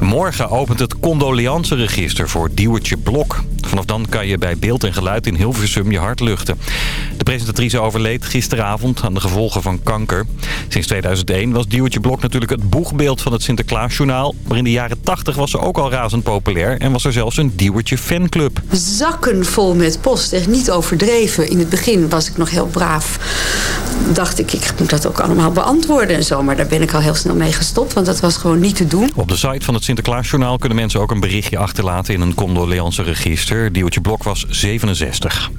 Morgen opent het condoleanceregister voor Diewertje Blok. Vanaf dan kan je bij beeld en geluid in Hilversum je hart luchten. De presentatrice overleed gisteravond aan de gevolgen van kanker. Sinds 2001 was Diewertje Blok natuurlijk het boegbeeld van het Sinterklaasjournaal. Maar in de jaren 80 was ze ook al razend populair en was er zelfs een Diewertje fanclub. Zakken vol met post, echt niet overdreven. In het begin was ik nog heel braaf. Dacht ik, ik moet dat ook allemaal beantwoorden en zo. Maar daar ben ik al heel snel mee gestopt, want dat was gewoon niet te doen. Op de site van het Sinterklaasjournaal kunnen mensen ook een berichtje achterlaten in een condoleanceregister. Diewertje Blok was 67.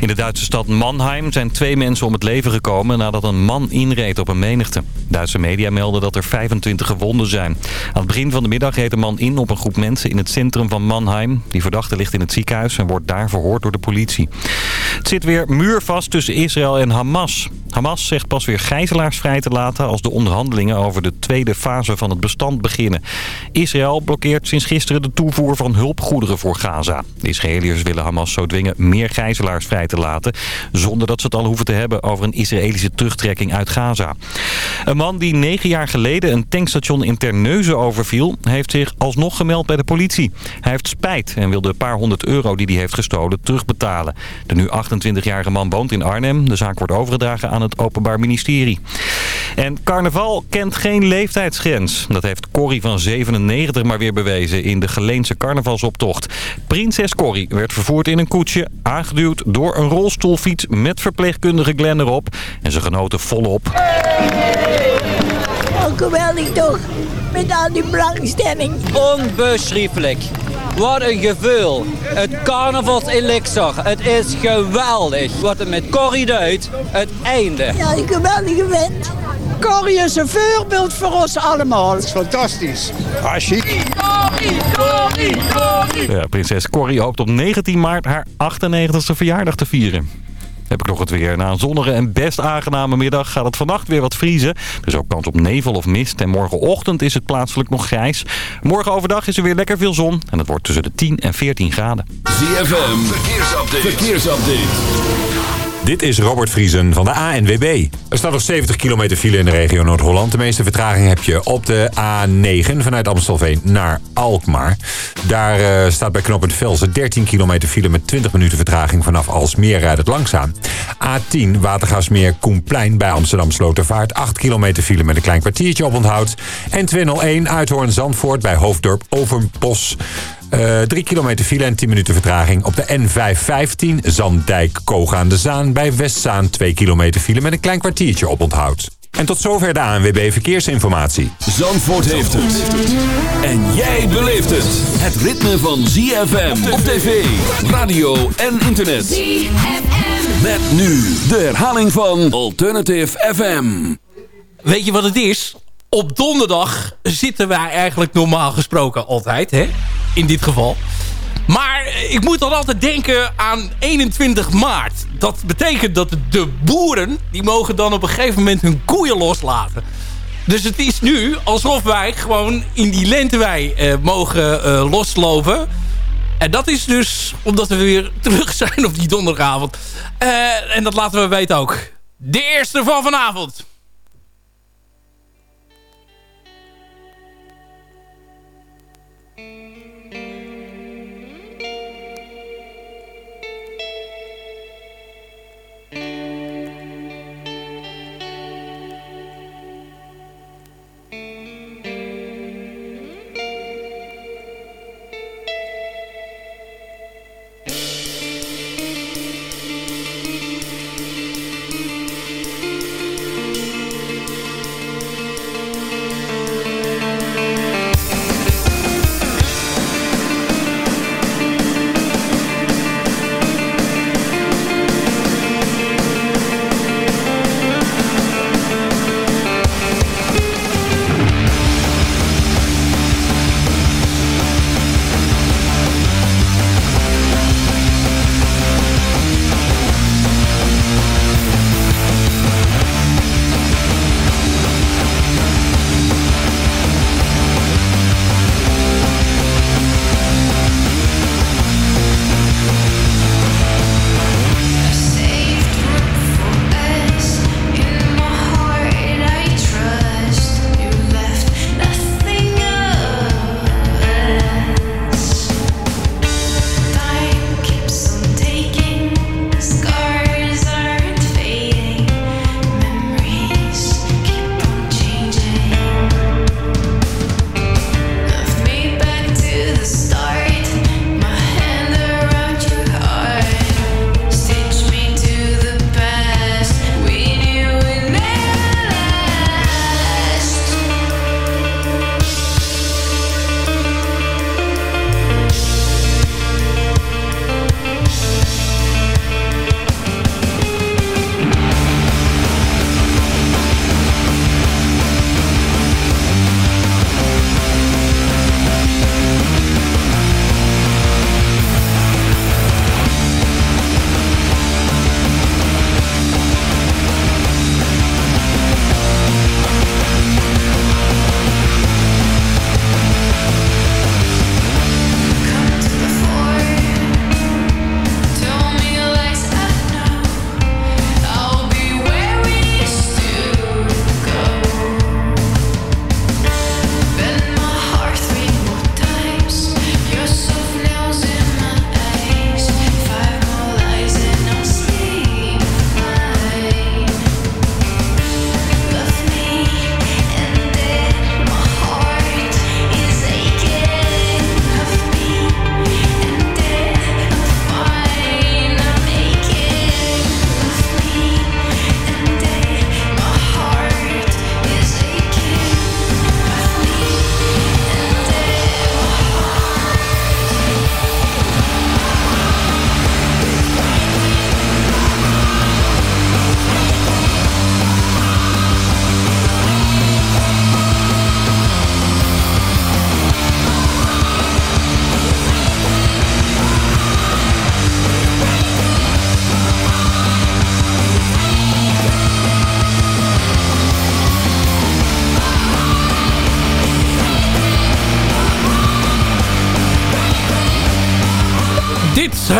In de Duitse stad Mannheim zijn twee mensen om het leven gekomen nadat een man inreed op een menigte. Duitse media melden dat er 25 gewonden zijn. Aan het begin van de middag reed een man in op een groep mensen in het centrum van Mannheim. Die verdachte ligt in het ziekenhuis en wordt daar verhoord door de politie. Het zit weer muurvast tussen Israël en Hamas. Hamas zegt pas weer gijzelaars vrij te laten als de onderhandelingen over de tweede fase van het bestand beginnen. Israël blokkeert sinds gisteren de toevoer van hulpgoederen voor Gaza. De Israëliërs willen Hamas zo dwingen meer gijzelaars vrij te laten... zonder dat ze het al hoeven te hebben over een Israëlische terugtrekking uit Gaza. Een man die negen jaar geleden een tankstation in Terneuzen overviel... heeft zich alsnog gemeld bij de politie. Hij heeft spijt en wil de paar honderd euro die hij heeft gestolen terugbetalen. De nu 28-jarige man woont in Arnhem. De zaak wordt overgedragen aan het Openbaar Ministerie. En carnaval kent geen leeftijdsgrens. Dat heeft Corrie van 97 maar weer bewezen in de Geleense carnavalsoptocht. Prinses Corrie werd vervoerd in een koetsje, aangeduwd door een rolstoelfiets met verpleegkundige Glenn erop. En ze genoten volop. Oh, geweldig toch? Met al die belangstelling. Onbeschrijfelijk. Wat een gevoel. Het carnavalselixer. Het is geweldig. Wat het met Corrie doet. Het einde. Ja, een geweldige vent. Corrie is een voorbeeld voor ons allemaal. Het is fantastisch. Ah, chic. Ja, prinses Corrie hoopt op 19 maart haar 98e verjaardag te vieren. Heb ik nog het weer. Na een zonnige en best aangename middag gaat het vannacht weer wat vriezen. Er is ook kans op nevel of mist. En morgenochtend is het plaatselijk nog grijs. Morgen overdag is er weer lekker veel zon. En het wordt tussen de 10 en 14 graden. ZFM, verkeersupdate. verkeersupdate. Dit is Robert Vriesen van de ANWB. Er staat nog 70 kilometer file in de regio Noord-Holland. De meeste vertraging heb je op de A9 vanuit Amstelveen naar Alkmaar. Daar uh, staat bij knooppunt Velsen 13 kilometer file met 20 minuten vertraging vanaf Alsmeer rijdt het langzaam. A10 Watergasmeer Koenplein bij Amsterdam Slotervaart 8 kilometer file met een klein kwartiertje op onthoud. En 201 Uithoorn Zandvoort bij Hoofddorp Overbos. Uh, 3 kilometer file en 10 minuten vertraging op de N515 Zandijk-Koog aan de Zaan. Bij Westzaan 2 kilometer file met een klein kwartiertje op onthoud. En tot zover de ANWB Verkeersinformatie. Zandvoort heeft het. En jij beleeft het. Het ritme van ZFM op tv, radio en internet. ZFM. Met nu de herhaling van Alternative FM. Weet je wat het is? Op donderdag zitten wij eigenlijk normaal gesproken altijd, hè? In dit geval. Maar ik moet dan altijd denken aan 21 maart. Dat betekent dat de boeren, die mogen dan op een gegeven moment hun koeien loslaten. Dus het is nu alsof wij gewoon in die lentewei uh, mogen uh, loslopen. En dat is dus omdat we weer terug zijn op die donderdagavond. Uh, en dat laten we weten ook. De eerste van vanavond.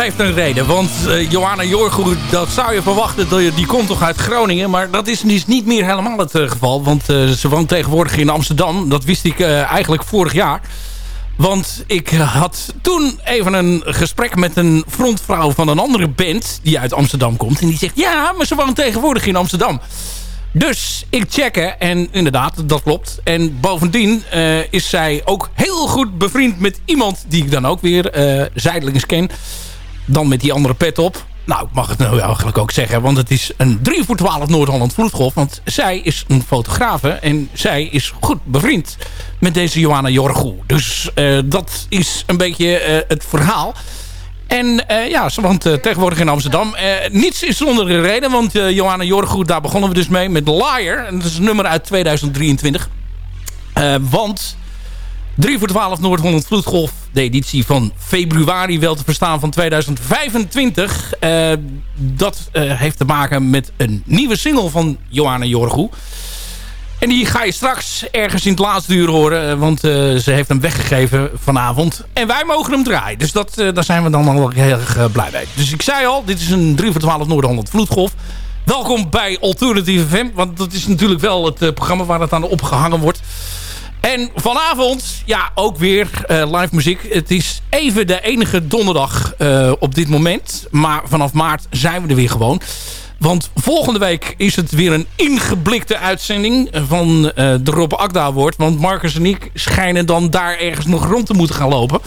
Heeft een reden. Want uh, Johanna Jorgoed, dat zou je verwachten, die komt toch uit Groningen. Maar dat is, is niet meer helemaal het uh, geval. Want uh, ze woont tegenwoordig in Amsterdam. Dat wist ik eigenlijk vorig jaar. Want ik had toen even een gesprek met een frontvrouw van een andere band... die uit Amsterdam komt. En die zegt, ja, maar ze woont tegenwoordig in Amsterdam. Dus ik checken en inderdaad, dat klopt. En bovendien is zij ook heel goed bevriend met iemand die ik dan ook weer uh, zijdelings ken. Dan met die andere pet op. Nou, ik mag het nou eigenlijk ook zeggen. Want het is een 3 voor 12 Noord-Holland vloedgolf. Want zij is een fotografe. En zij is goed bevriend met deze Johanna Jorgoe. Dus uh, dat is een beetje het verhaal. En uh, ja, ze tegenwoordig in Amsterdam. Niets is zonder reden, want Johanna Jorgoed, daar begonnen we dus mee met Liar. En dat is een nummer uit 2023. want 3 voor 12 Noord-Holland Vloedgolf, de editie van februari wel te verstaan van 2025. dat heeft te maken met een nieuwe single van Johanna Jorgoed. En die ga je straks ergens in het laatste uur horen. Eh, want ze heeft hem weggegeven vanavond. En wij mogen hem draaien. Dus dat, daar zijn we dan al heel erg blij mee. Dus ik zei al, dit is een 3 voor 12 Noord-Holland vloedgolf. Welkom bij Alternative FM. Want dat is natuurlijk wel het programma waar het aan opgehangen wordt. En vanavond, ja, ook weer live muziek. Het is even de enige donderdag op dit moment. Maar vanaf maart zijn we er weer gewoon. Want volgende week is het weer een ingeblikte uitzending van uh, de Rob Akda. Want Marcus en ik schijnen dan daar ergens nog rond te moeten gaan lopen.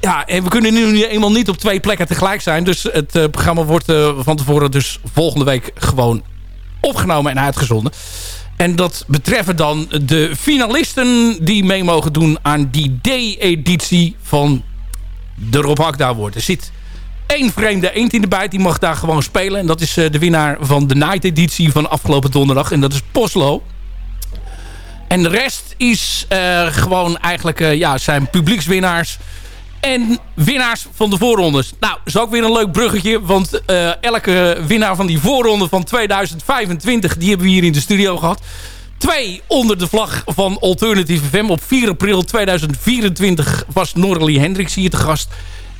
Ja, en we kunnen nu eenmaal niet op twee plekken tegelijk zijn. Dus het programma wordt van tevoren dus volgende week gewoon opgenomen en uitgezonden. En dat betreffen dan de finalisten die mee mogen doen aan die D-editie van de Rob Akda Award. Er zit één vreemde eend in de bijt. Die mag daar gewoon spelen. En dat is uh, de winnaar van de night editie van afgelopen donderdag. En dat is Poslo. En de rest is uh, gewoon eigenlijk uh, ja, zijn publiekswinnaars. En winnaars van de voorrondes. Nou, is ook weer een leuk bruggetje. Want elke winnaar van die voorronde van 2025... die hebben we hier in de studio gehad. Twee onder de vlag van Alternative FM. Op 4 april 2024 was Norley Hendricks hier te gast...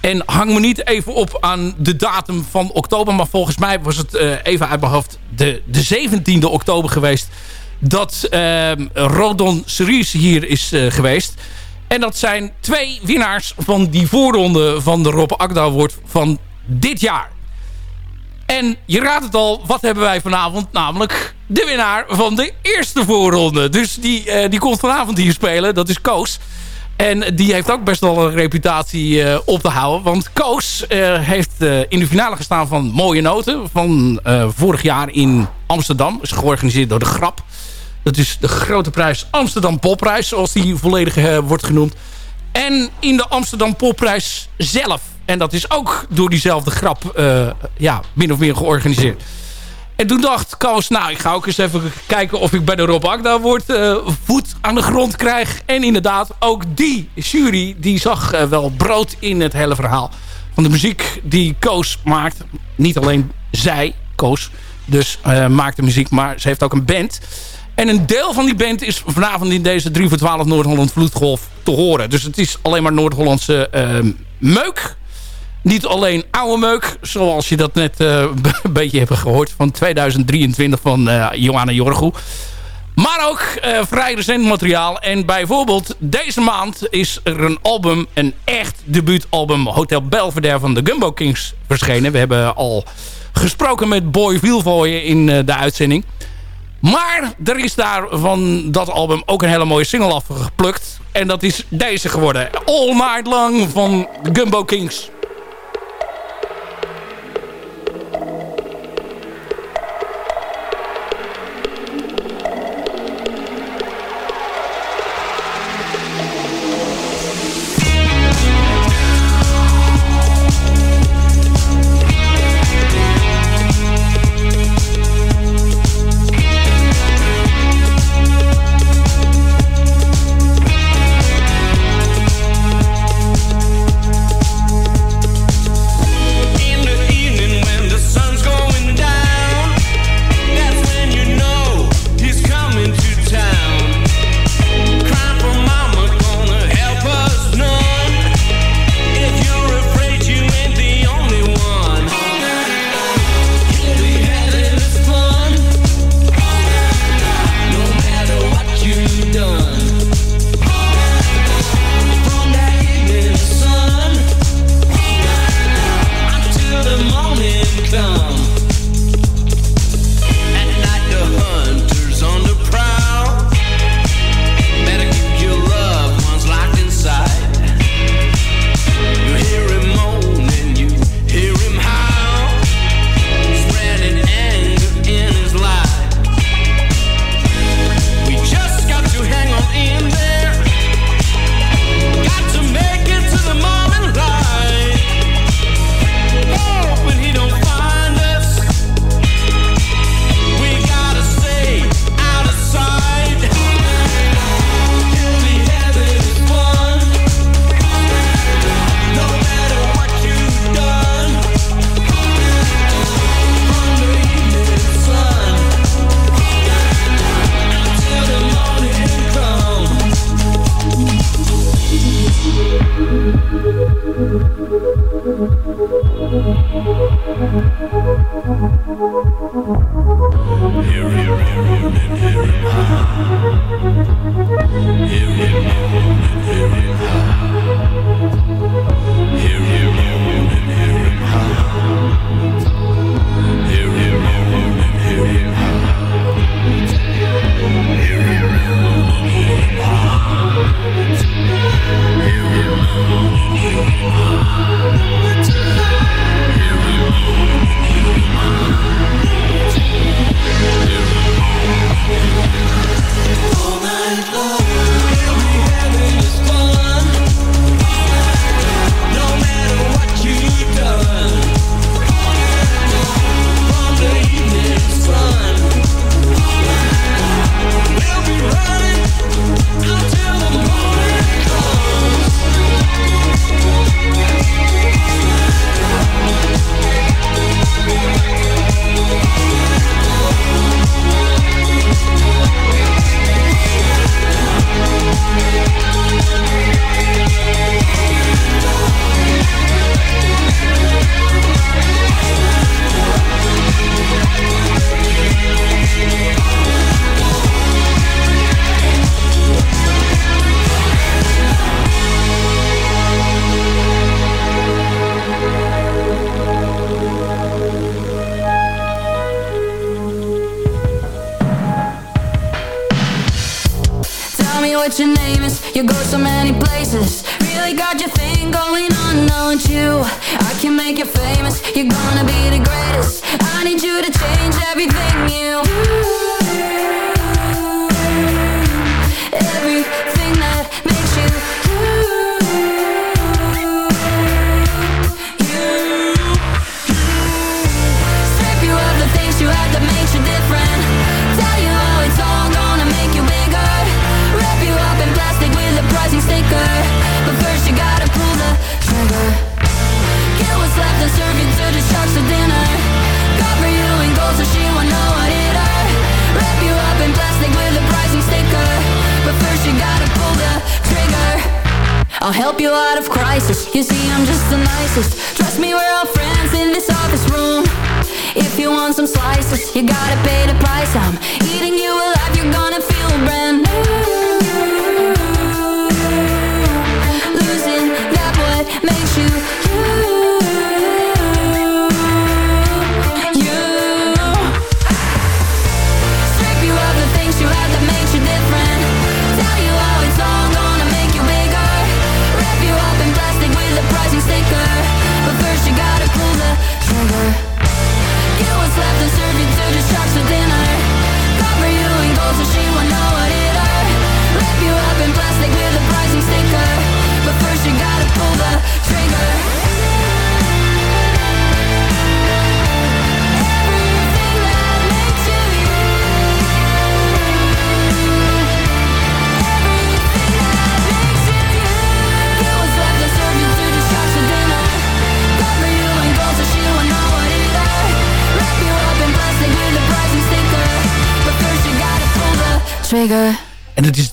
En hang me niet even op aan de datum van oktober. Maar volgens mij was het uh, even uit mijn hoofd de, de 17e oktober geweest. Dat uh, Rodon Cerise hier is uh, geweest. En dat zijn twee winnaars van die voorronde van de Rob Akda van dit jaar. En je raadt het al, wat hebben wij vanavond? Namelijk de winnaar van de eerste voorronde. Dus die, uh, die komt vanavond hier spelen. Dat is Koos. En die heeft ook best wel een reputatie uh, op te houden. Want Koos uh, heeft in de finale gestaan van Mooie Noten. Van vorig jaar in Amsterdam. Is georganiseerd door de Grap. Dat is de grote prijs Amsterdam Popprijs. Zoals die volledig wordt genoemd. En in de Amsterdam Popprijs zelf. En dat is ook door diezelfde Grap ja, min of meer georganiseerd. En toen dacht Koos, nou, ik ga ook eens even kijken of ik bij de Rob Agda wordt uh, voet aan de grond krijg. En inderdaad, ook die jury, die zag wel brood in het hele verhaal. Van de muziek die Koos maakt. Niet alleen zij, Koos, dus maakt de muziek, maar ze heeft ook een band. En een deel van die band is vanavond in deze 3 voor 12 Noord-Holland Vloedgolf te horen. Dus het is alleen maar Noord-Hollandse meuk niet alleen oude meuk, zoals je dat net uh, een beetje hebt gehoord... van 2023 van uh, Johanna Jorgo. Maar ook uh, vrij recent materiaal. En bijvoorbeeld deze maand is er een album, een echt debuutalbum... Hotel Belvedere van de Gumbo Kings verschenen. We hebben al gesproken met Boy Wielvooyen in de uitzending. Maar er is daar van dat album ook een hele mooie single afgeplukt. En dat is deze geworden. All Night Long van Gumbo Kings. What your name is. You go so many places. Really got your thing going on, don't you? I can make you famous. You're gonna be the greatest. I need you to change everything you help you out of crisis. You see I'm just the nicest. Trust me we're all friends in this office room. If you want some slices You gotta pay the price. I'm eating you alive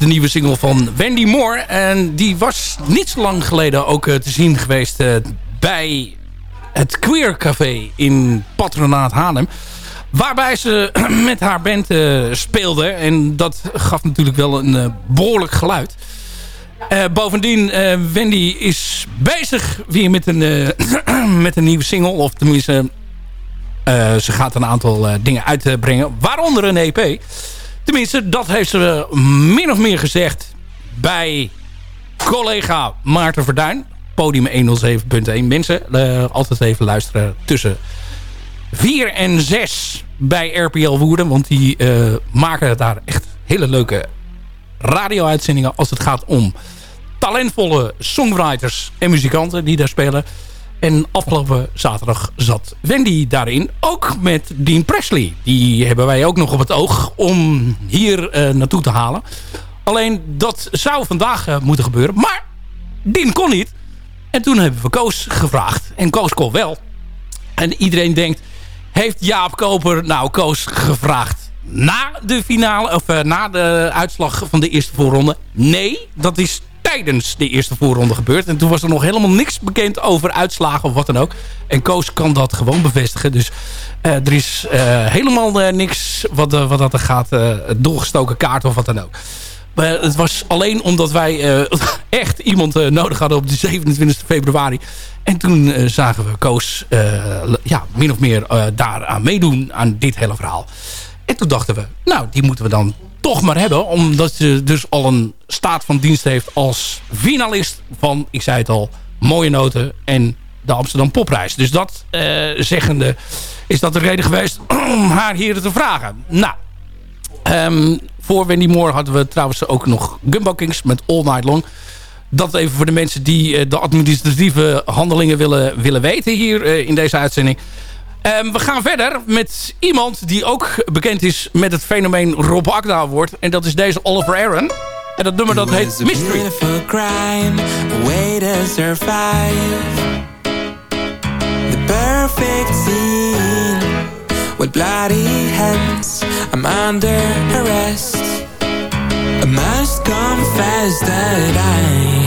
de nieuwe single van Wendy Moore. En die was niet zo lang geleden ook eh, te zien geweest eh, bij het Queer Café in Patronaat Haarlem. Waarbij ze met haar band eh, speelde. En dat gaf natuurlijk wel een eh, behoorlijk geluid. Bovendien, eh, Wendy is bezig weer met een, met een nieuwe single. Of tenminste, ze gaat een aantal dingen uitbrengen. Waaronder een EP. Tenminste, dat heeft ze min of meer gezegd bij collega Maarten Verduin. Podium 107.1. Mensen, eh, altijd even luisteren tussen 4 en 6 bij RPL Woerden. Want die eh, maken daar echt hele leuke radio-uitzendingen als het gaat om talentvolle songwriters en muzikanten die daar spelen. En afgelopen zaterdag zat Wendy daarin. Ook met Dean Presley. Die hebben wij ook nog op het oog om hier eh, naartoe te halen. Alleen dat zou vandaag eh, moeten gebeuren. Maar Dean kon niet. En toen hebben we Koos gevraagd. En Koos kon wel. En iedereen denkt, heeft Jaap Koper nou Koos gevraagd na de finale, of eh, na de uitslag van de eerste voorronde? Nee, dat is tijdens de eerste voorronde gebeurd. En toen was er nog helemaal niks bekend over uitslagen of wat dan ook. En Koos kan dat gewoon bevestigen. Dus eh, er is eh, helemaal eh, niks wat, wat dat er gaat, doorgestoken kaart of wat dan ook. Maar het was alleen omdat wij echt iemand nodig hadden op de 27 februari. En toen zagen we Koos ja, min of meer daaraan meedoen aan dit hele verhaal. En toen dachten we, nou, die moeten we dan toch maar hebben. Omdat ze dus al een staat van dienst heeft als finalist van, ik zei het al, Mooie Noten en de Amsterdam Popprijs. Dus dat eh, zeggende is dat de reden geweest om haar hier te vragen. Nou, Ehm, voor Wendy Moore hadden we trouwens ook nog Gumbo Kings met All Night Long. Dat even voor de mensen die eh, de administratieve handelingen willen, willen weten hier eh, in deze uitzending. Ehm, we gaan verder met iemand die ook bekend is met het fenomeen Rob Akda Award. En dat is deze Oliver Aaron. En dat nummer dat heet Mystery. The perfect scene bloody. I'm under arrest. Must confess that I,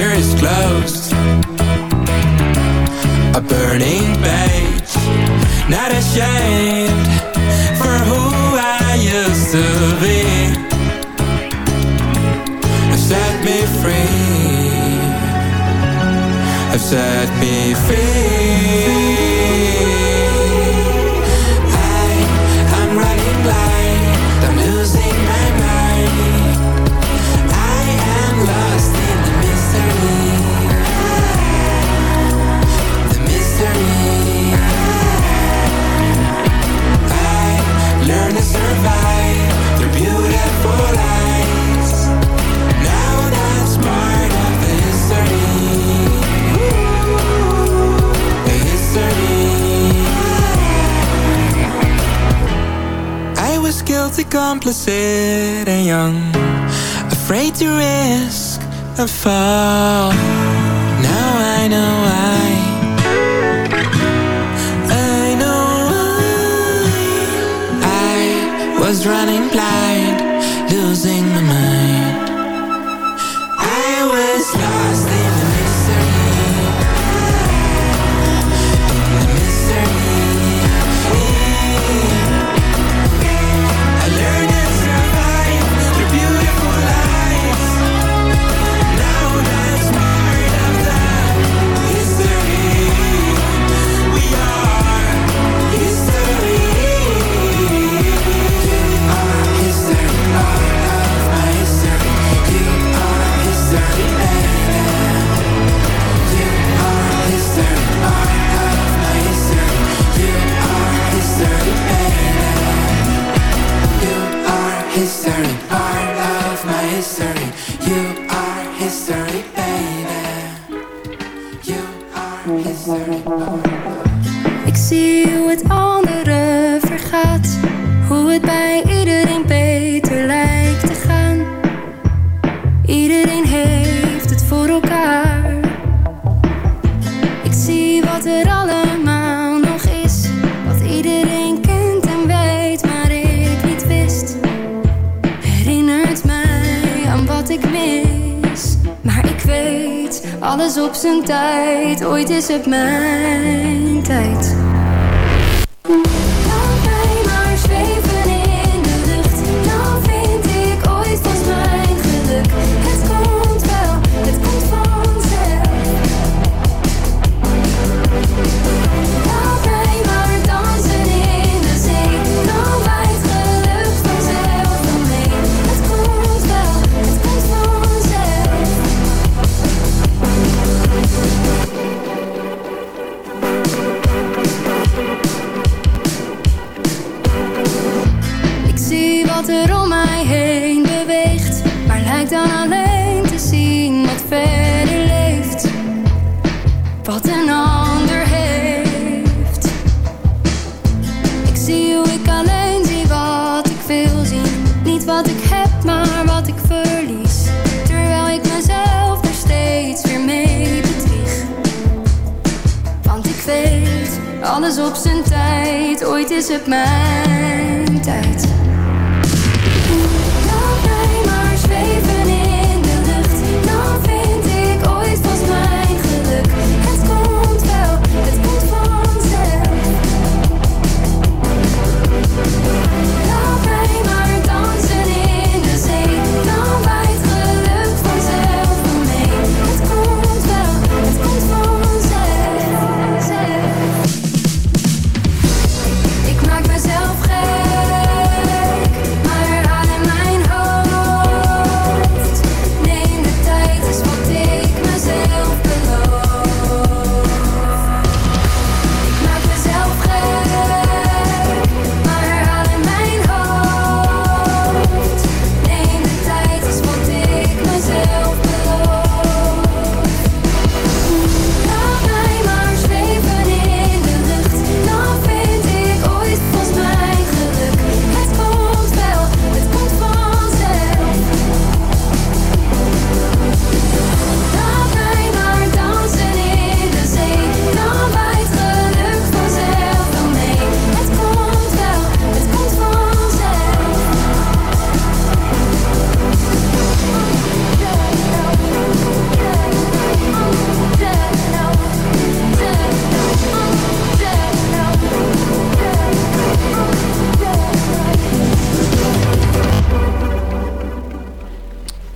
chapter is closed. A burning page. Not ashamed For who I used to be. Have set me free. Have set me free. multi-complicit and young Afraid to risk and fall Now I know why. I know why I was running blind Losing silent part of my history. tijd, ooit is het mijn tijd.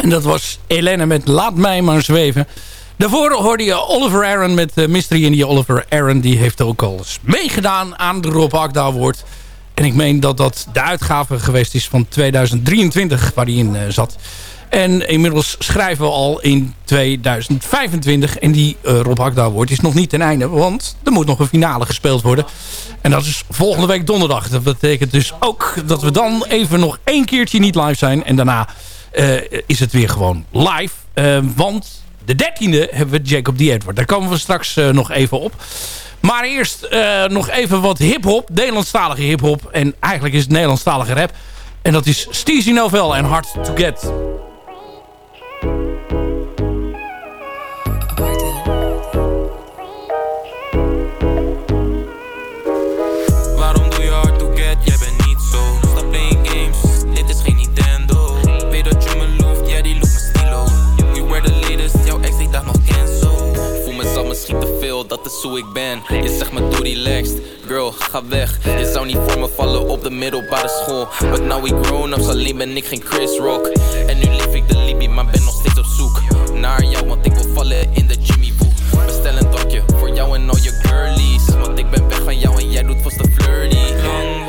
En dat was Elena met Laat mij maar zweven. Daarvoor hoorde je Oliver Aaron met uh, Mystery. En die Oliver Aaron die heeft ook al meegedaan aan de Rob Akda Award. En ik meen dat dat de uitgave geweest is van 2023 waar hij in uh, zat. En inmiddels schrijven we al in 2025. En die uh, Rob Award is nog niet ten einde. Want er moet nog een finale gespeeld worden. En dat is volgende week donderdag. Dat betekent dus ook dat we dan even nog één keertje niet live zijn. En daarna is het weer gewoon live. Uh, want de dertiende hebben we Jacob D. Edward. Daar komen we straks uh, nog even op. Maar eerst nog even wat hiphop. Nederlandstalige hiphop. En eigenlijk is het Nederlandstalige rap. En dat is Steezy Novel en Hard to Get. Dat is hoe ik ben. Je zegt me doe relaxed, girl, ga weg. Je zou niet voor me vallen op de middelbare school. But now we grown ups, alleen ben ik geen Chris Rock. En nu leef ik de Libby, maar ben nog steeds op zoek Naar jou, want ik wil vallen in de Jimmy Woo. Bestel een dagje voor jou en al je girlies Want ik ben weg van jou en jij doet vast de flirty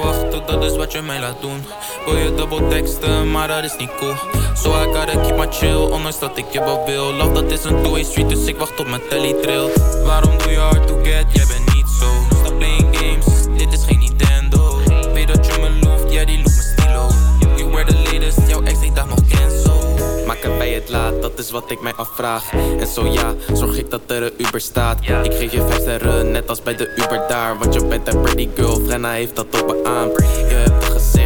wachten, dat is wat je mij laat doen. Wil je double teksten, maar dat is niet cool. So I gotta keep my chill, ondanks dat ik je wel wil. Love dat is een two-way street, dus ik wacht op mijn telly trill Waarom doe je hard to get, jij bent niet zo. Stop playing games, dit is geen Nintendo Dat is wat ik mij afvraag. En zo ja, zorg ik dat er een Uber staat. Ik geef je vijf sterren, net als bij de Uber daar. Want je bent een pretty girl, Frenna heeft dat ook beaamd Je hebt het gezegd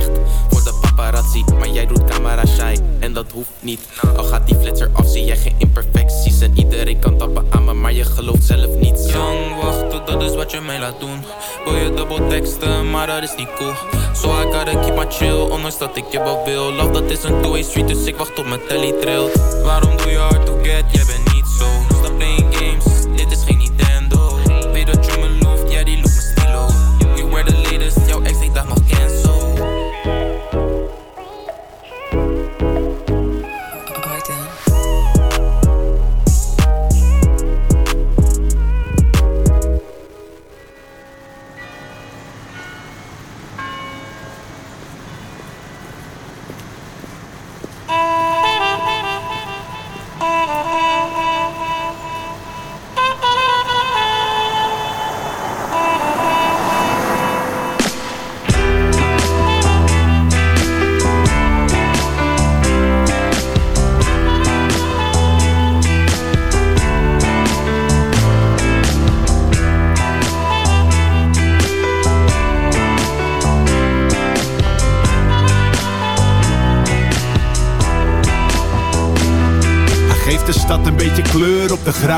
Maar jij doet camera shy. En dat hoeft niet Al gaat die flitser af, zie jij geen imperfecties. En iedereen kan tappen aan me, maar je gelooft zelf niet. Jong, wachten, dat is wat je mij laat doen. Wil je dubbel teksten, maar dat is niet cool. So I gotta keep my chill, ondanks dat ik je wel wil. Love, dat is een two-way street, dus ik wacht op mijn telly Waarom doe je hard to get, jij bent niet zo. Stop playing games,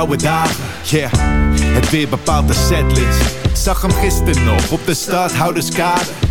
dagen. Yeah, het weer bepaalt de setlist. Zag hem gisteren nog op de stadhouderskade.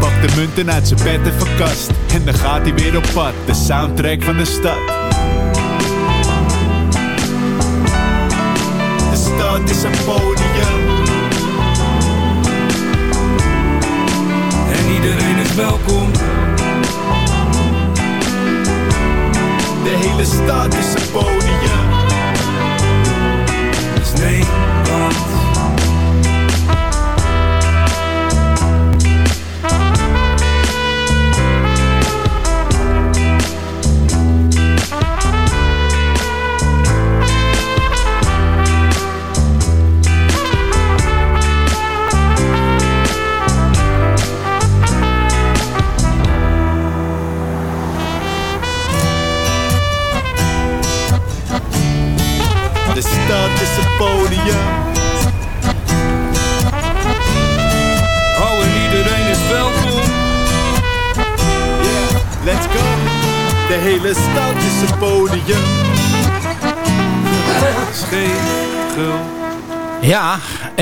Pak de munten uit zijn bed en verkast. En dan gaat hij weer op pad, de soundtrack van de stad. De stad is een podium. En iedereen is welkom. De hele stad is een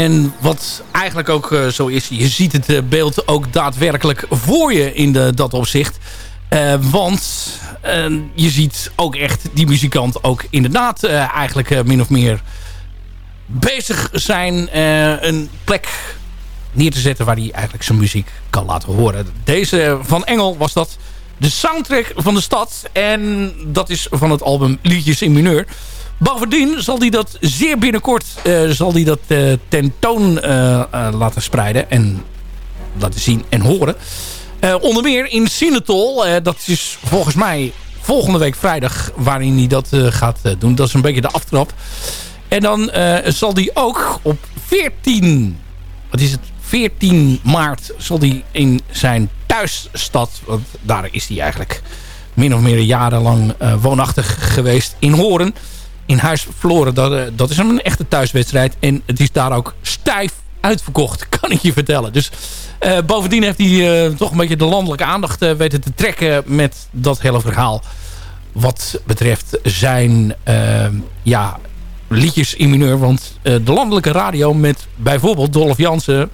en wat eigenlijk ook eh, zo is... je ziet het eh, beeld ook daadwerkelijk voor je in de, dat opzicht. Eh, want je ziet ook echt die muzikant ook inderdaad eigenlijk min of meer bezig zijn... een plek neer te zetten waar hij eigenlijk zijn muziek kan laten horen. Deze van Engel was dat de soundtrack van de stad. En dat is van het album Liedjes in Mineur. Bovendien zal hij dat zeer binnenkort eh, zal hij dat, eh, tentoon eh, laten spreiden. En laten zien en horen. Onder meer in Sinatol. dat is volgens mij volgende week vrijdag waarin hij dat gaat doen. Dat is een beetje de aftrap. En dan zal hij ook op 14... Wat is het? 14 maart zal hij in zijn thuisstad... want daar is hij eigenlijk min of meer jarenlang woonachtig geweest... in Horen, in Huis Verloren. Dat, eh, dat is een echte thuiswedstrijd. En het is daar ook stijf uitverkocht, kan ik je vertellen. Dus eh, bovendien heeft hij eh, toch een beetje de landelijke aandacht weten te trekken... met dat hele verhaal wat betreft zijn ja, liedjes in mineur. Want de landelijke radio met bijvoorbeeld Dolph Jansen...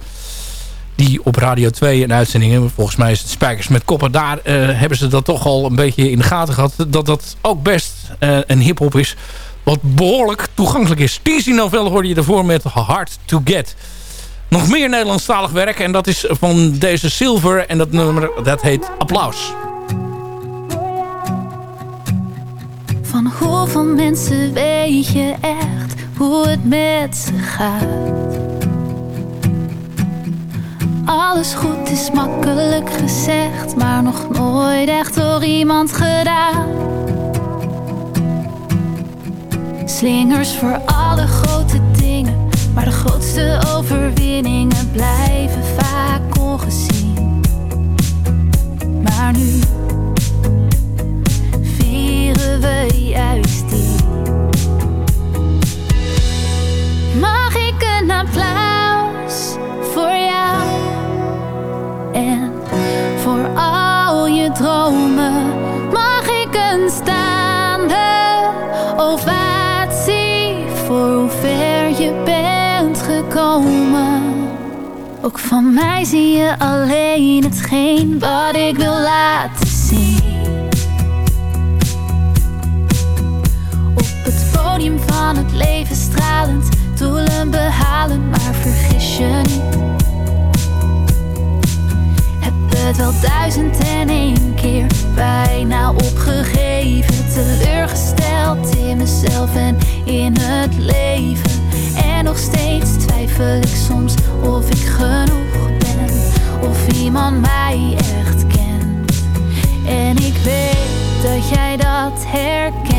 die op Radio 2 een uitzendingen... volgens mij is het Spijkers met Koppen... daar hebben ze dat toch al een beetje in de gaten gehad... dat dat ook best een hiphop is... wat behoorlijk toegankelijk is. 10 november hoorde je ervoor met Hard to Get... Nog meer Nederlandstalig werk en dat is van deze Silver en dat nummer dat heet Applaus. Van hoeveel mensen weet je echt hoe het met ze gaat? Alles goed is makkelijk gezegd, maar nog nooit echt door iemand gedaan. Slingers voor alle grote dingen, maar de grootste overwinningen blijven vaak ongezien. Maar nu vieren we juist die. Mag ik een applaus je bent gekomen? Ook van mij zie je alleen hetgeen wat ik wil laten zien. Op het podium van het leven stralend, doelen behalen, maar vergis je niet. Heb het wel duizend en één keer bijna opgegeven, teleurgesteld in mezelf en in het leven. Steeds twijfel ik soms of ik genoeg ben, of iemand mij echt kent. En ik weet dat jij dat herkent.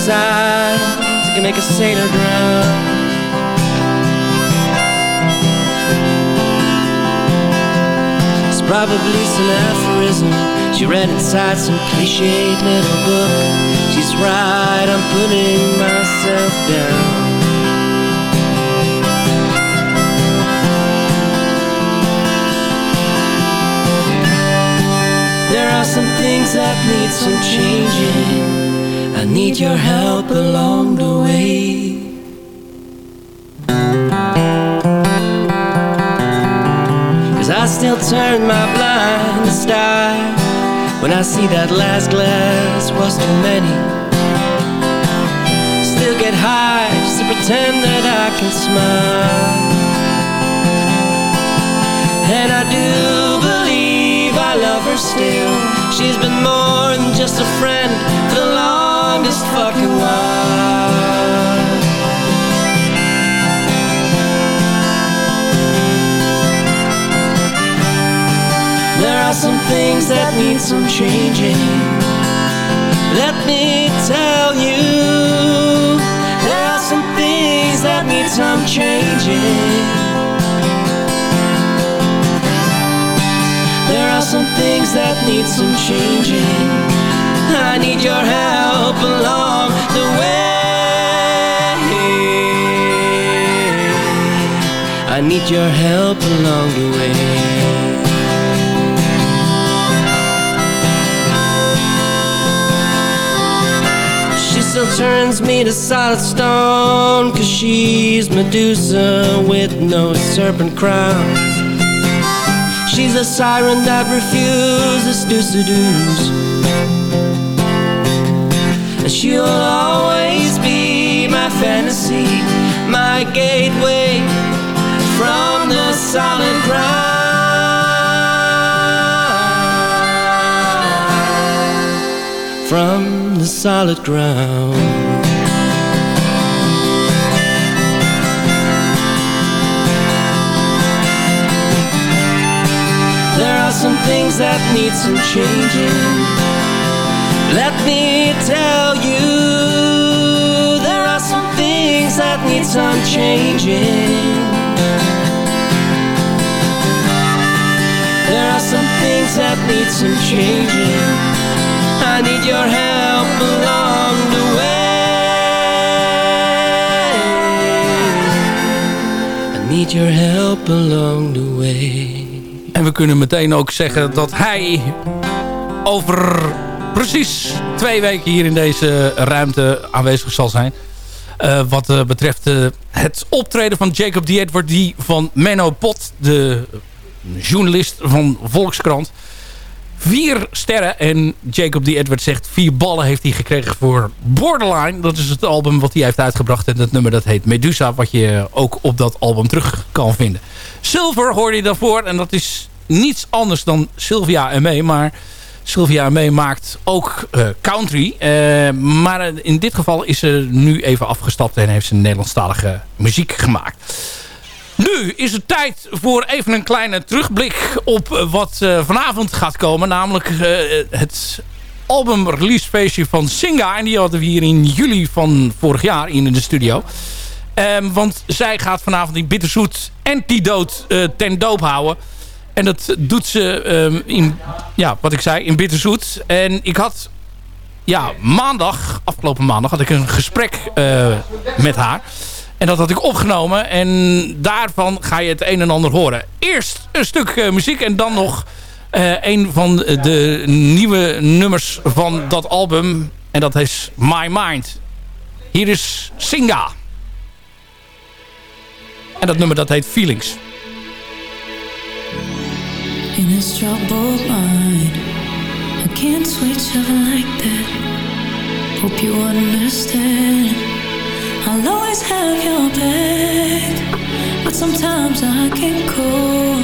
Those eyes can make a sailor drown. It's probably some aphorism she read inside some cliched little book. She's right, I'm putting myself down. There are some things that need some changing. I need your help along the way. Cause I still turn my blind eye when I see that last glass was too many. Still get high just to pretend that I can smile. And I do believe I love her still. She's been more than just a friend for the longest fucking while. There are some things that need some changing. Let me tell you, there are some things that need some changing. There are some things that need some changing. I need your help along the way. I need your help along the way. She still turns me to solid stone Cause she's Medusa with no serpent crown She's a siren that refuses to seduce she'll always be my fantasy My gateway from the solid ground From the solid ground There are some things that need some changing. Let me tell need some changing. There are some things that need some changing. I need your help along the way. I need your help along the way. En we kunnen meteen ook zeggen dat hij over precies twee weken hier in deze ruimte aanwezig zal zijn. Uh, wat uh, betreft uh, het optreden van Jacob D. Edward, die van Menno Pot, de journalist van Volkskrant. Vier sterren en Jacob D. Edward zegt vier ballen heeft hij gekregen voor Borderline. Dat is het album wat hij heeft uitgebracht en dat nummer dat heet Medusa. Wat je ook op dat album terug kan vinden. Silver hoorde je daarvoor en dat is niets anders dan Sylvia en mee. Maar Sylvia en mee maakt ook uh, country. Uh, maar in dit geval is ze nu even afgestapt en heeft ze Nederlandstalige muziek gemaakt. Nu is het tijd voor even een kleine terugblik op wat vanavond gaat komen. Namelijk het album release feestje van Singa. En die hadden we hier in juli van vorig jaar in de studio. Um, want zij gaat vanavond in Bitterzoet Antidote ten doop houden. En dat doet ze um, in, ja, wat ik zei, in Bitterzoet. En ik had, ja, maandag, afgelopen maandag, had ik een gesprek uh, met haar. En dat had ik opgenomen. En daarvan ga je het een en ander horen. Eerst een stuk uh, muziek en dan nog uh, een van de nieuwe nummers van dat album. En dat is My Mind. Hier is Singa. En dat nummer dat heet Feelings. In this troubled mind. I can't switch up like that. Hope you understand. I'll always have your back But sometimes I can't call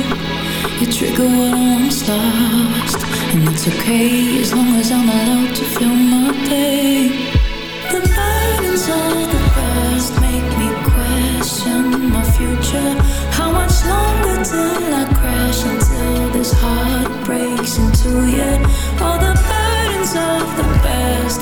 You trigger what I once lost And it's okay as long as I'm allowed to feel my pain. The burdens of the past make me question my future into you. All the burdens of the past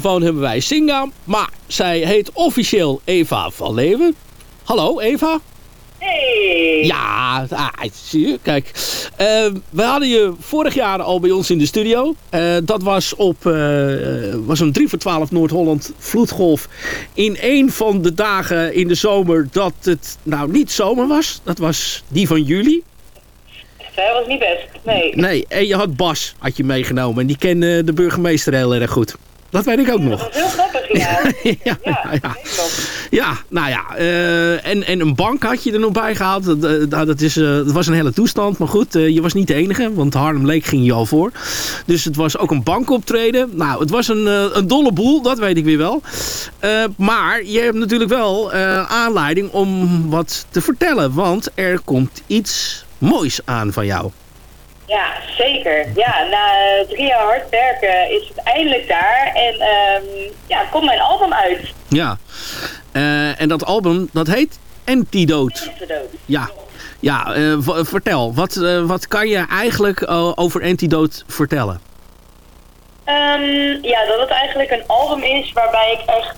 telefoon hebben wij Singa, maar zij heet officieel Eva van Leeuwen. Hallo Eva. Hey! Ja, ah, zie je, kijk. Eh, we hadden je vorig jaar al bij ons in de studio. Eh, dat was op eh, was een 3 voor 12 Noord-Holland vloedgolf. In een van de dagen in de zomer dat het nou niet zomer was. Dat was die van juli. Hij was niet best, nee. Nee, en je had Bas had je meegenomen. En die kende de burgemeester heel erg goed. Dat weet ik ook nog. Dat was heel grappig, ja. ja, ja, ja. Ja, nou ja. eh, en, en een bank had je er nog bij gehaald. Dat, eh, nou, dat, is, eh, dat was een hele toestand. Maar goed, je was niet de enige. Want Harlem Lake ging je al voor. Dus het was ook een bankoptreden. Nou, het was een, een dolle boel. Dat weet ik weer wel. Maar je hebt natuurlijk wel aanleiding om wat te vertellen. Want er komt iets moois aan van jou. Ja, zeker. Ja, na eh, drie jaar hard werken is het eindelijk daar. En ehm, ja, komt mijn album uit. Ja. Eh, en dat album, dat heet Antidote. Antidote. Ja. Ja, eh, vertel. Wat, wat kan je eigenlijk over Antidote vertellen? Ehm, ja, dat het eigenlijk een album is waarbij ik echt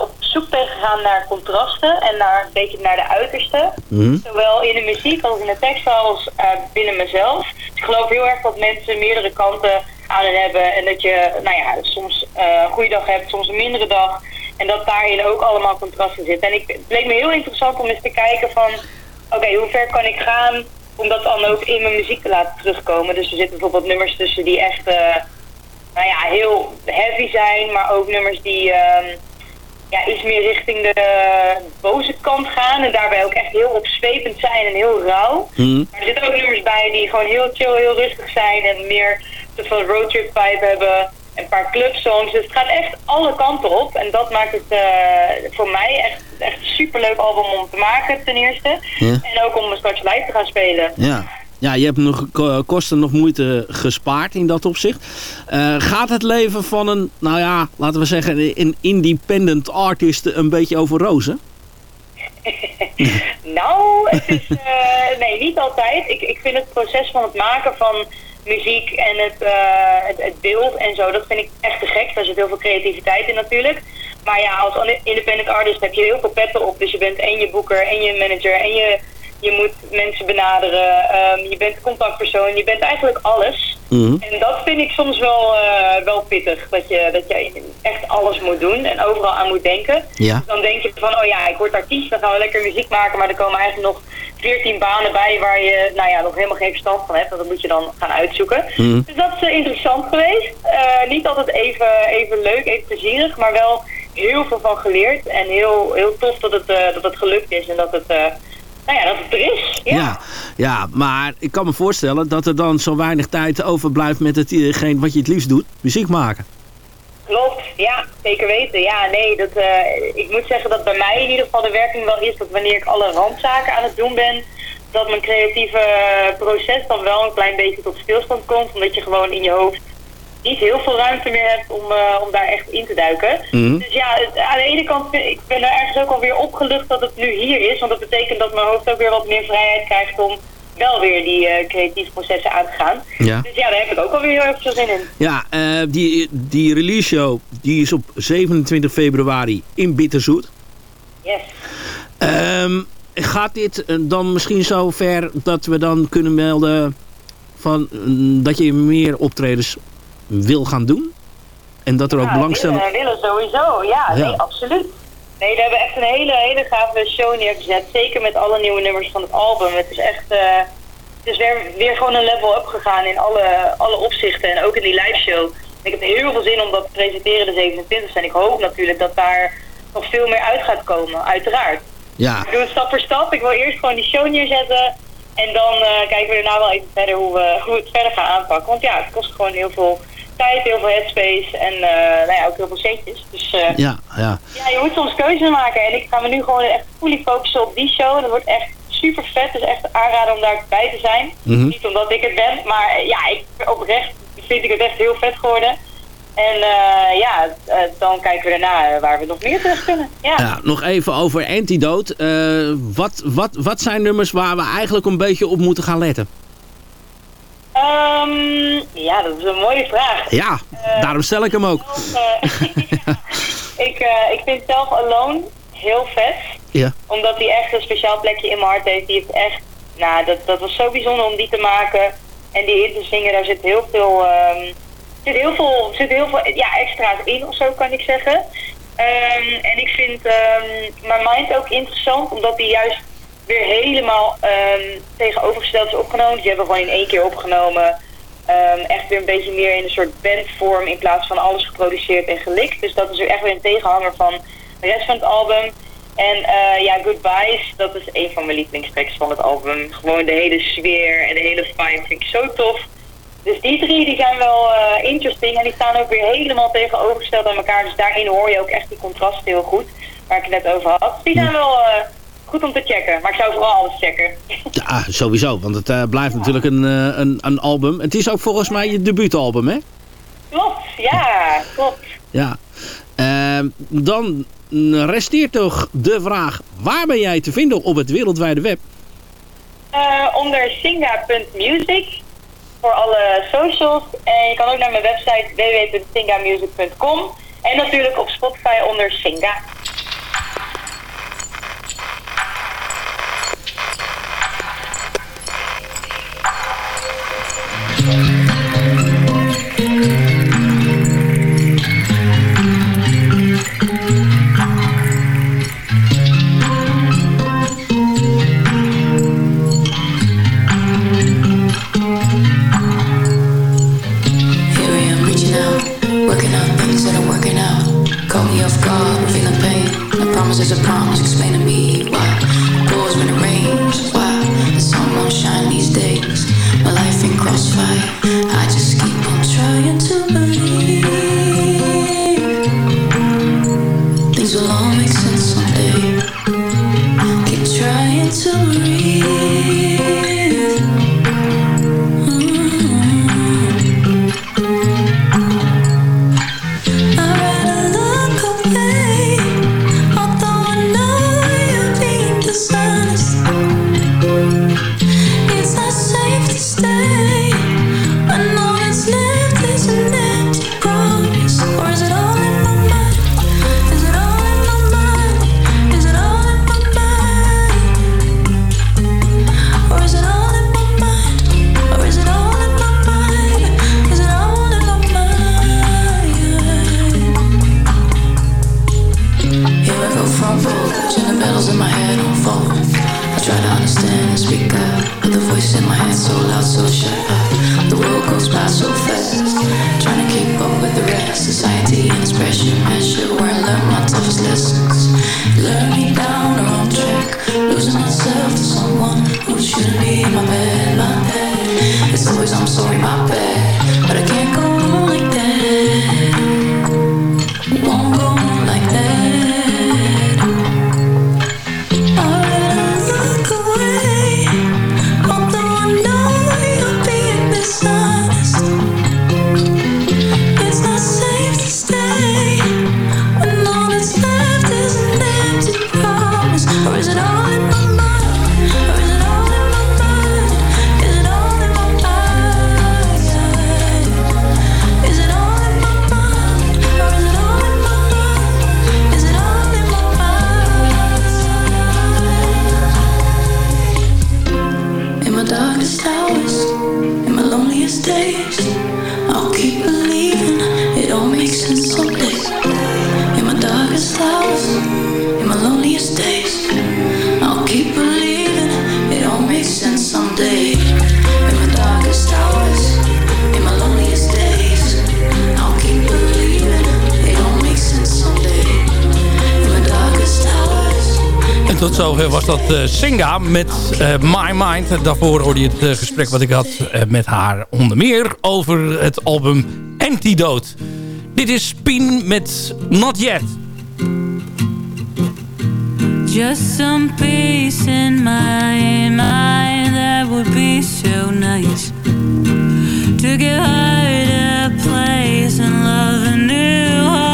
op zoek ben gegaan naar contrasten en naar een beetje naar de uiterste. Mhm. Zowel in de muziek als in de tekst als eh, binnen mezelf. Dus ik geloof heel erg dat mensen meerdere kanten aan hen hebben en dat je nou ja, soms eh, een goede dag hebt, soms een mindere dag. En dat daarin ook allemaal contrasten zitten. En ik, het leek me heel interessant om eens te kijken van, oké, hoe ver kan ik gaan om dat dan ook in mijn muziek te laten terugkomen. Dus er zitten bijvoorbeeld nummers tussen die echt... eh, nou ja, heel heavy zijn, maar ook nummers die ehm, ja, iets meer richting de boze kant gaan. En daarbij ook echt heel opzwepend zijn en heel rauw. Maar er zitten ook nummers bij die gewoon heel chill, heel rustig zijn en meer een soort van roadtrip vibe hebben. Een paar clubsongs. Dus het gaat echt alle kanten op. En dat maakt het eh, voor mij echt, echt een superleuk album om te maken ten eerste. En ook om een straks live te gaan spelen. Ja. Ja, je hebt nog ko- kosten nog moeite gespaard in dat opzicht. Eh, gaat het leven van een, nou ja, laten we zeggen, een independent artist een beetje over rozen? Nou, het is, eh, nee, niet altijd. Ik, ik vind het proces van het maken van muziek en het, eh, het, het beeld en zo, dat vind ik echt te gek. Daar zit heel veel creativiteit in natuurlijk. Maar ja, als independent artist heb je heel veel petten op. Dus je bent en je boeker en je manager en je, je moet mensen benaderen. ehm, je bent contactpersoon, je bent eigenlijk alles. En dat vind ik soms wel, eh, wel pittig. Dat je, dat je echt alles moet doen en overal aan moet denken. Ja. Dan denk je van, oh ja, ik word artiest, dan gaan we lekker muziek maken. Maar er komen eigenlijk nog 14 banen bij waar je nou ja, nog helemaal geen verstand van hebt. En dat moet je dan gaan uitzoeken. Mhm. Dus dat is eh, interessant geweest. Eh, niet altijd even, even leuk, even plezierig, maar wel heel veel van geleerd. En heel, heel tof dat het, dat het gelukt is en dat het, nou ja, dat het er is. Ja. Ja. ja, maar ik kan me voorstellen dat er dan zo weinig tijd overblijft met hetgeen wat je het liefst doet. Muziek maken. Klopt, ja, zeker weten. Ja, nee, dat, eh, ik moet zeggen dat bij mij in ieder geval de werking wel is dat wanneer ik alle randzaken aan het doen ben, dat mijn creatieve eh, proces dan wel een klein beetje tot stilstand komt, omdat je gewoon in je hoofd niet heel veel ruimte meer hebt om, eh, om daar echt in te duiken. Mhm. Dus ja, aan de ene kant, ik ben er ergens ook alweer opgelucht dat het nu hier is, want dat betekent dat mijn hoofd ook weer wat meer vrijheid krijgt om wel weer die eh, creatieve processen aan te gaan. Ja. Dus ja, daar heb ik ook alweer heel erg veel zin in. Ja, eh, die, die release show die is op 27 februari in Bitterzoet. Yes. Ehm, gaat dit dan misschien zo ver dat we dan kunnen melden van, mm, dat je meer optredens wil gaan doen? En dat er ook Ja, belangstelling... Willen, willen sowieso, ja, Ja. Nee, absoluut. Nee, we hebben echt een hele, hele gave show neergezet. Zeker met alle nieuwe nummers van het album. Het is echt, eh, het is weer, weer gewoon een level up gegaan in alle, alle opzichten. En ook in die live show. Ik heb heel veel zin om dat te presenteren de 27e. En ik hoop natuurlijk dat daar nog veel meer uit gaat komen, uiteraard. Ja. Ik doe het stap voor stap. Ik wil eerst gewoon die show neerzetten. En dan eh, kijken we daarna wel even verder hoe we, hoe we het verder gaan aanpakken. Want ja, het kost gewoon heel veel tijd, heel veel headspace en eh, nou ja, ook heel veel centjes. Dus eh, Ja, ja. ja, je moet soms keuzes maken. En ik ga me nu gewoon echt fully focussen op die show. Dat wordt echt super vet. Dus echt aanraden om daar bij te zijn. Mhm. Niet omdat ik het ben, maar eh, ja, ik, oprecht vind ik het echt heel vet geworden. En ja, dan kijken we daarna waar we nog meer terug kunnen. Ja. Ja, nog even over Antidote. Wat, wat, wat zijn nummers waar we eigenlijk een beetje op moeten gaan letten? Ja, dat is een mooie vraag. Ja, daarom stel ik hem ook. Ik, eh, ik vind zelf Alone heel vet. Ja. Omdat hij echt een speciaal plekje in mijn hart heeft. Die heeft echt, nou, dat, dat was zo bijzonder om die te maken. En die in te zingen, daar zit heel veel, ehm, zit heel veel, zit heel veel ja, extra's in of zo kan ik zeggen. Ehm, en ik vind ehm My Mind ook interessant, omdat die juist weer helemaal tegenovergesteld is opgenomen. Die hebben we gewoon in één keer opgenomen. Ehm, echt weer een beetje meer in een soort bandvorm in plaats van alles geproduceerd en gelikt. Dus dat is weer echt weer een tegenhanger van de rest van het album. En eh, ja, Goodbyes, dat is een van mijn lievelingstracks van het album. Gewoon de hele sfeer en de hele vibe vind ik zo tof. Dus die drie die zijn wel eh, interesting en die staan ook weer helemaal tegenovergesteld aan elkaar. Dus daarin hoor je ook echt die contrasten heel goed, waar ik het net over had. Die zijn wel eh, goed om te checken, maar ik zou vooral alles checken. Ja, sowieso. Want het eh, blijft natuurlijk een, eh, een, een album. Het is ook volgens mij je debuutalbum, hè? Klopt, ja, klopt. Ja. Ehm, dan resteert toch de vraag... Waar ben jij te vinden op het wereldwijde web? Eh, onder singa.music voor alle socials. En je kan ook naar mijn website www.singamusic.com. En natuurlijk op Spotify onder Singa. There's a promise explain to me was dat uh, Singa met uh, My Mind. Daarvoor hoorde je het uh, gesprek wat ik had met haar onder meer over het album Antidote. Dit is Pien met Not Yet. Just some peace in my mind That would be so nice To get a place and love a new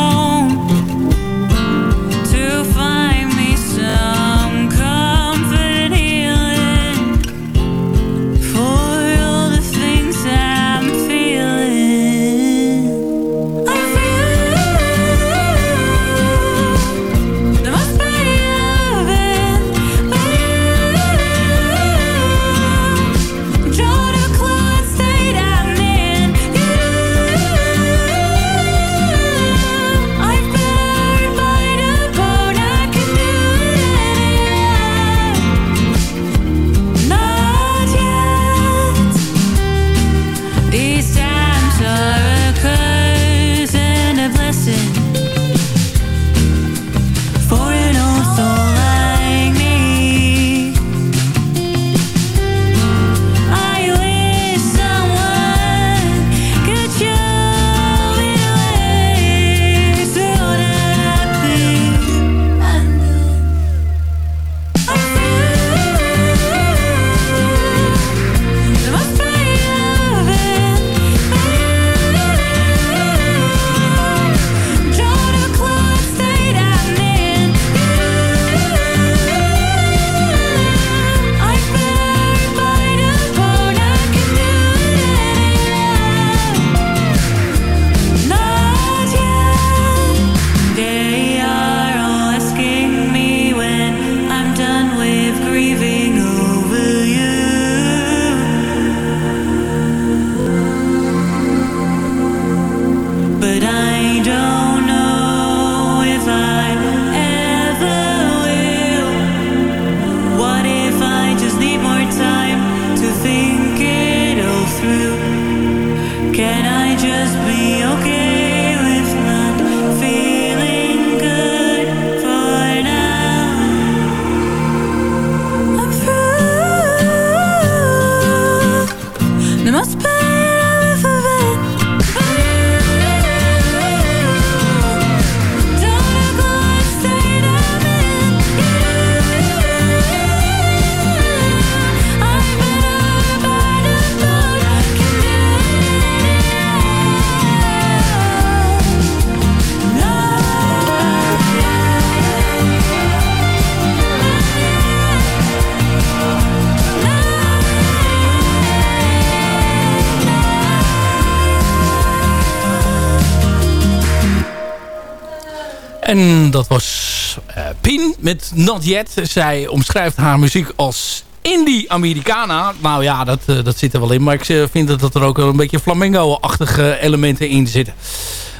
En dat was Pin Pien met Not Yet. Zij omschrijft haar muziek als Indie Americana. Nou ja, dat, eh, dat zit er wel in. Maar ik eh, vind dat, er ook wel een beetje flamingo-achtige elementen in zitten.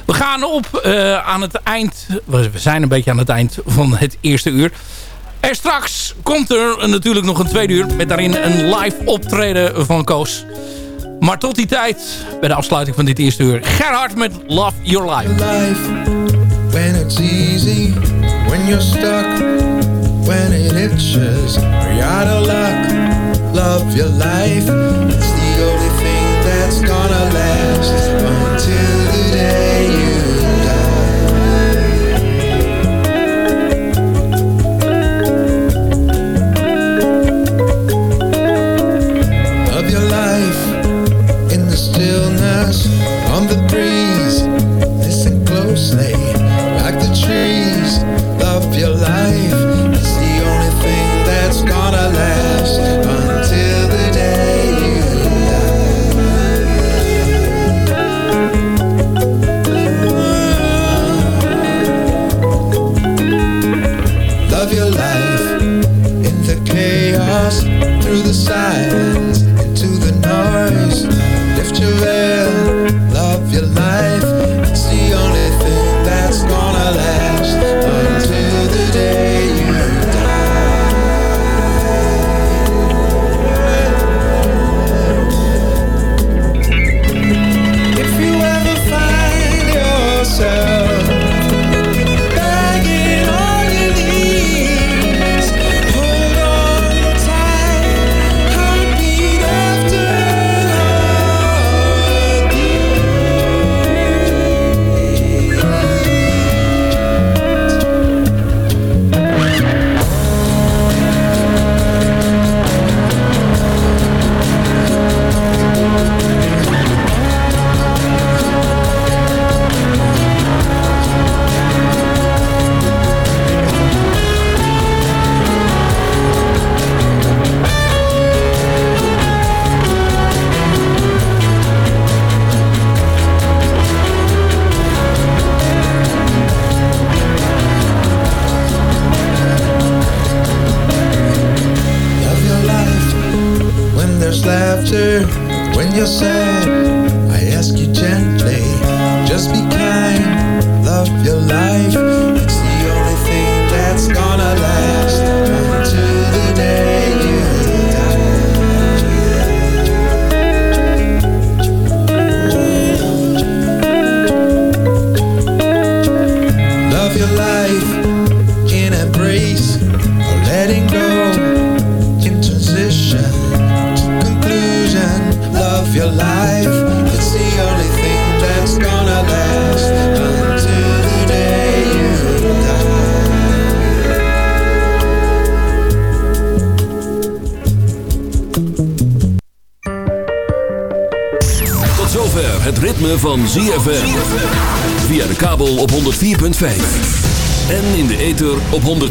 We gaan op aan het eind. We zijn een beetje aan het eind van het eerste uur. En straks komt er natuurlijk nog een tweede uur. Met daarin een live optreden van Koos. Maar tot die tijd, bij de afsluiting van dit eerste uur... Gerhard met Love Your Life. when it's easy, when you're stuck, when it itches, you're out of luck. Love your life, it's the only thing that's gonna last until the day you die. Love your life in the stillness on the breeze